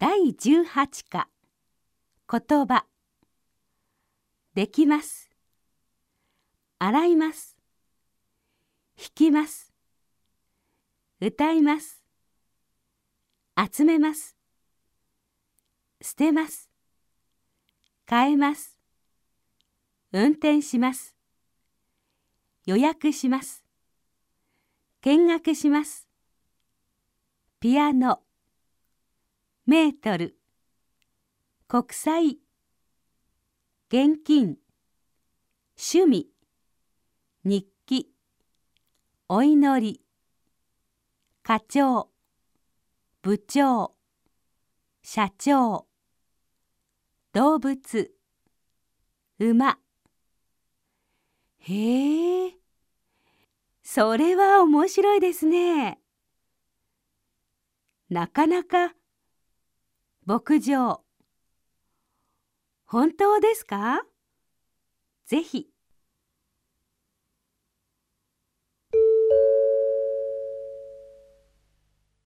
第18課。言葉。できます。洗います。弾きます。歌います。集めます。捨てます。変えます。運転します。予約します。見学します。ピアノ。メートル。国際現金。趣味。日記。お祈り。課長。部長。社長。動物。馬。へえ。それは面白いですね。なかなか牧場。本当ですか？ぜひ。